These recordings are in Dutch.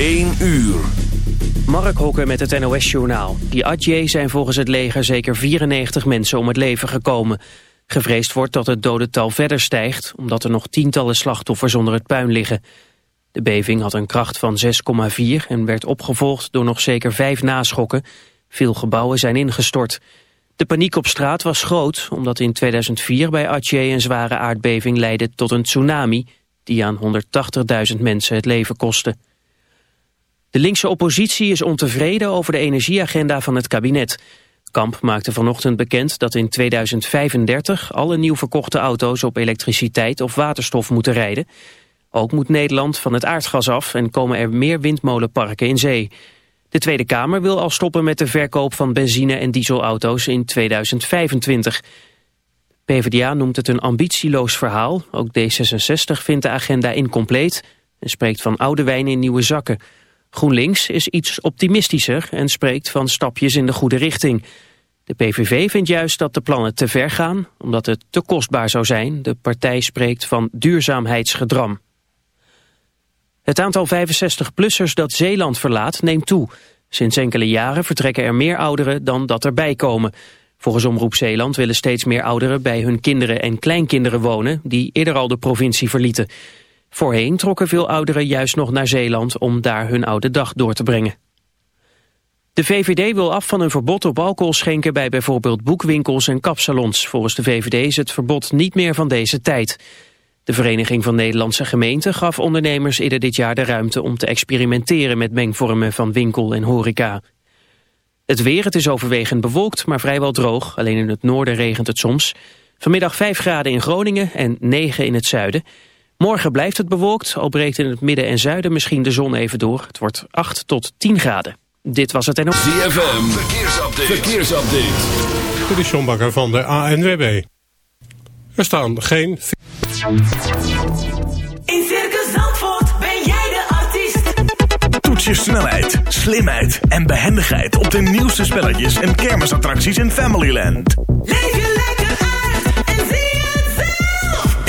1 uur. Mark Hokker met het NOS-journaal. Die Adje zijn volgens het leger zeker 94 mensen om het leven gekomen. Gevreesd wordt dat het dodental verder stijgt... omdat er nog tientallen slachtoffers onder het puin liggen. De beving had een kracht van 6,4 en werd opgevolgd door nog zeker vijf naschokken. Veel gebouwen zijn ingestort. De paniek op straat was groot, omdat in 2004 bij Aceh een zware aardbeving leidde tot een tsunami... die aan 180.000 mensen het leven kostte. De linkse oppositie is ontevreden over de energieagenda van het kabinet. Kamp maakte vanochtend bekend dat in 2035 alle nieuw verkochte auto's op elektriciteit of waterstof moeten rijden. Ook moet Nederland van het aardgas af en komen er meer windmolenparken in zee. De Tweede Kamer wil al stoppen met de verkoop van benzine- en dieselauto's in 2025. PvdA noemt het een ambitieloos verhaal. Ook D66 vindt de agenda incompleet en spreekt van oude wijn in nieuwe zakken. GroenLinks is iets optimistischer en spreekt van stapjes in de goede richting. De PVV vindt juist dat de plannen te ver gaan, omdat het te kostbaar zou zijn. De partij spreekt van duurzaamheidsgedram. Het aantal 65-plussers dat Zeeland verlaat neemt toe. Sinds enkele jaren vertrekken er meer ouderen dan dat erbij komen. Volgens Omroep Zeeland willen steeds meer ouderen bij hun kinderen en kleinkinderen wonen... die eerder al de provincie verlieten. Voorheen trokken veel ouderen juist nog naar Zeeland om daar hun oude dag door te brengen. De VVD wil af van een verbod op alcohol schenken bij bijvoorbeeld boekwinkels en kapsalons. Volgens de VVD is het verbod niet meer van deze tijd. De Vereniging van Nederlandse Gemeenten gaf ondernemers eerder dit jaar de ruimte om te experimenteren met mengvormen van winkel en horeca. Het weer, het is overwegend bewolkt, maar vrijwel droog. Alleen in het noorden regent het soms. Vanmiddag 5 graden in Groningen en 9 in het zuiden. Morgen blijft het bewolkt, al breekt in het midden en zuiden misschien de zon even door. Het wordt 8 tot 10 graden. Dit was het NO. ZFM, verkeersupdate. verkeersupdate. Dit is John Bakker van de ANWB. Er staan geen... In Circus Zandvoort ben jij de artiest. Toets je snelheid, slimheid en behendigheid op de nieuwste spelletjes en kermisattracties in Familyland. Leef je lekker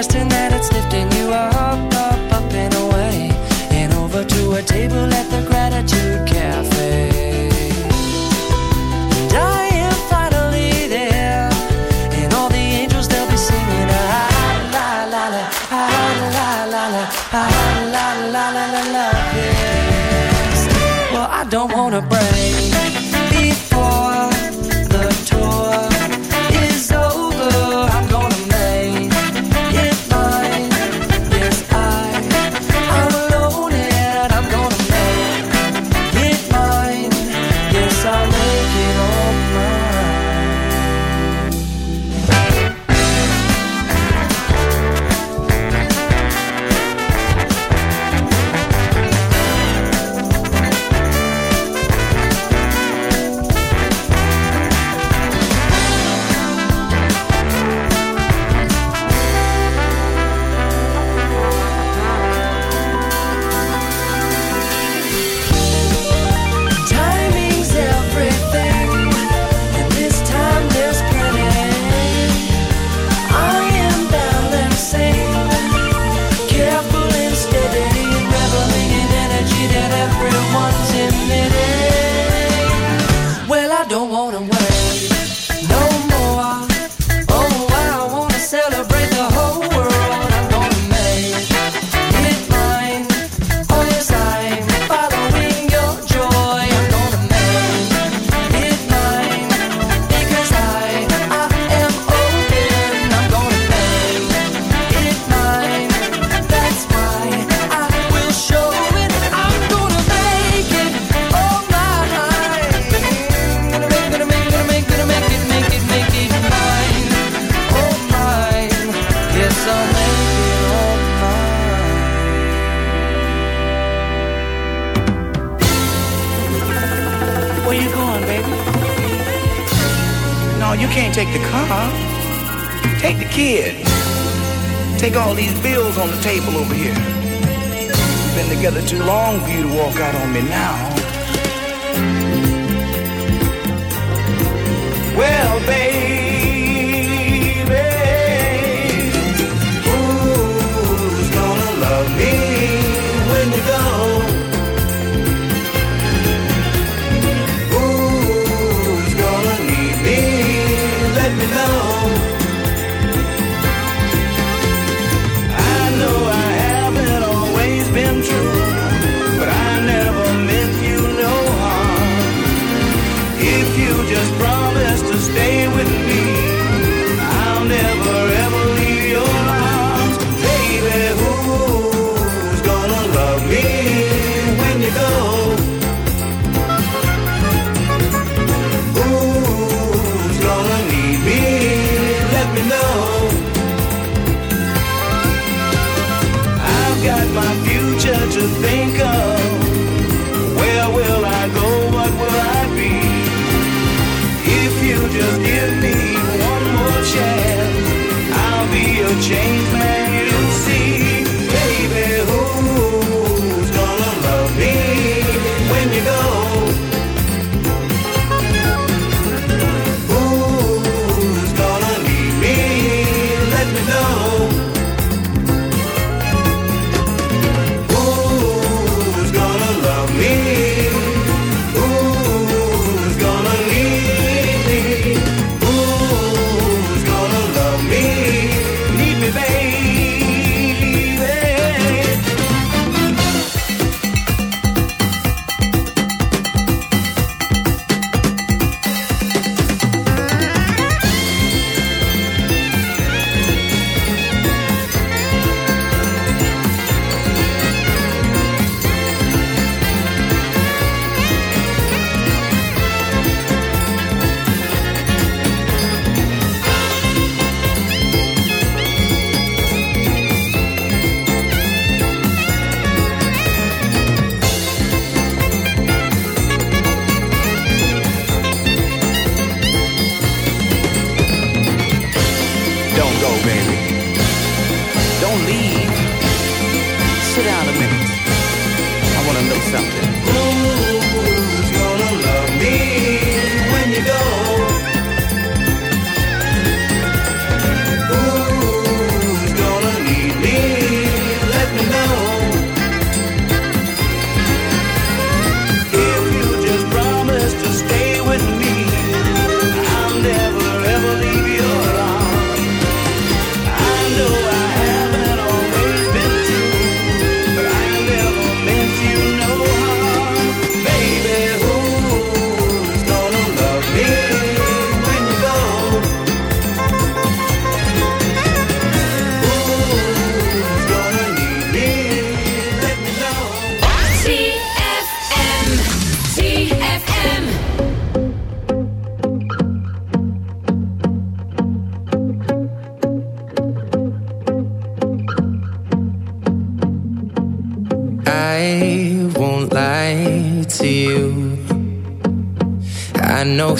question that it's lifting you up, up, up and away, and over to a table at the gratitude.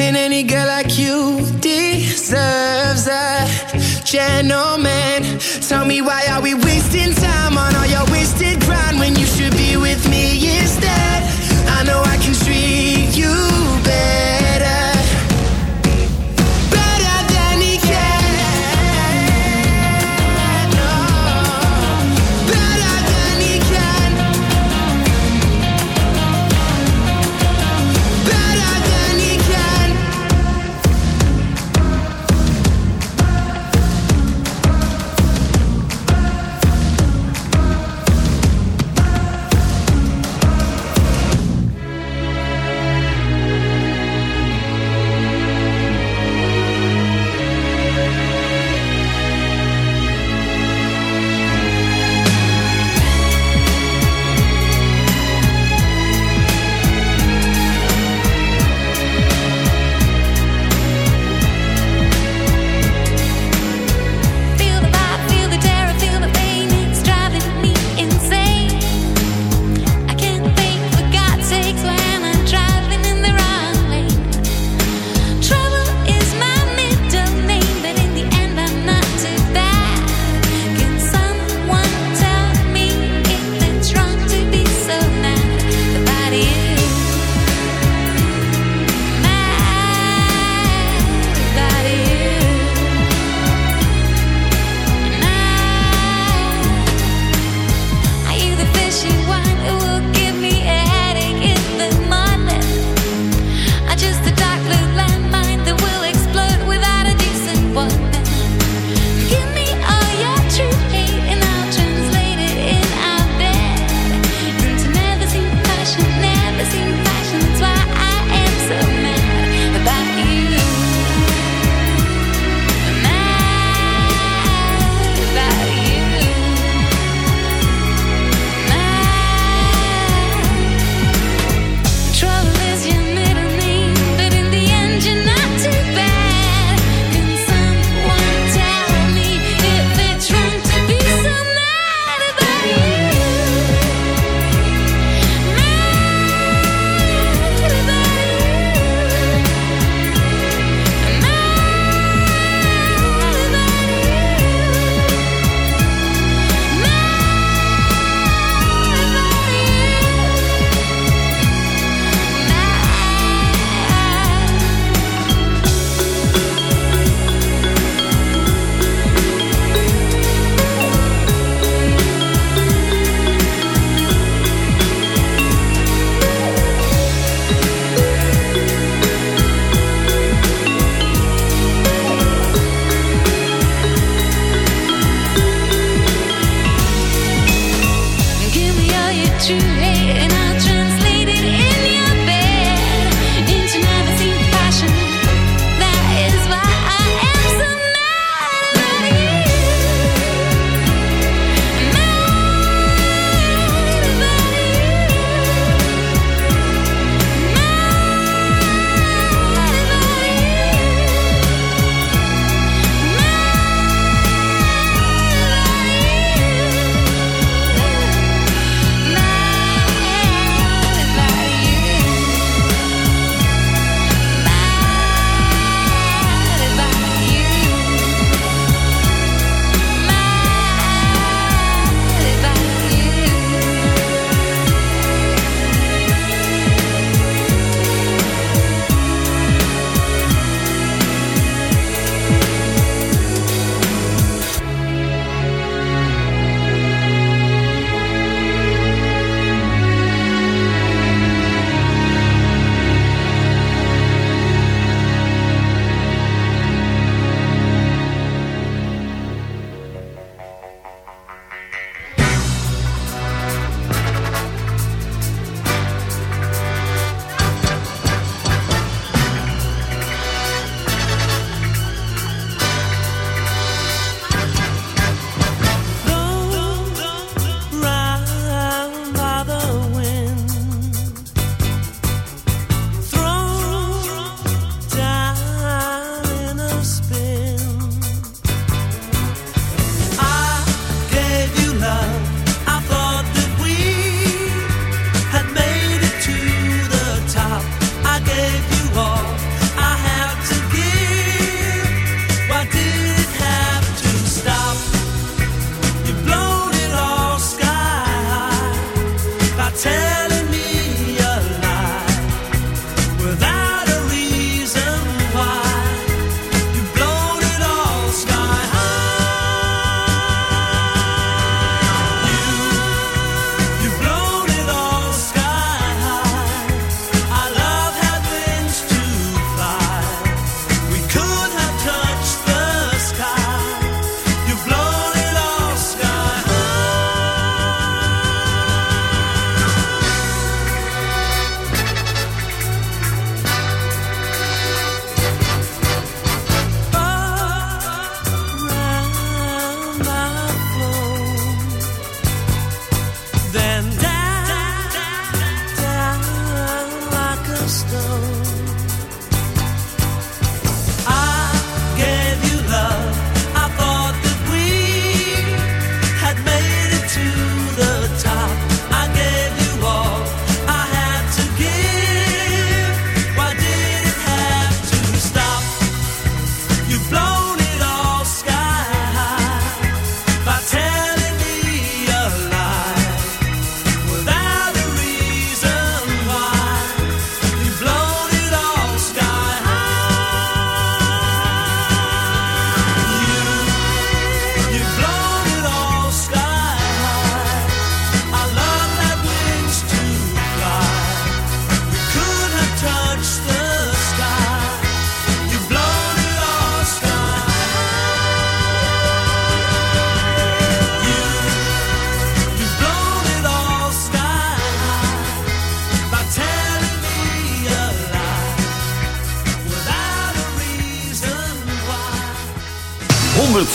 And any girl like you deserves a gentleman. Tell me why are we wasting time on all your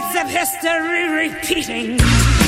minutes of history repeating.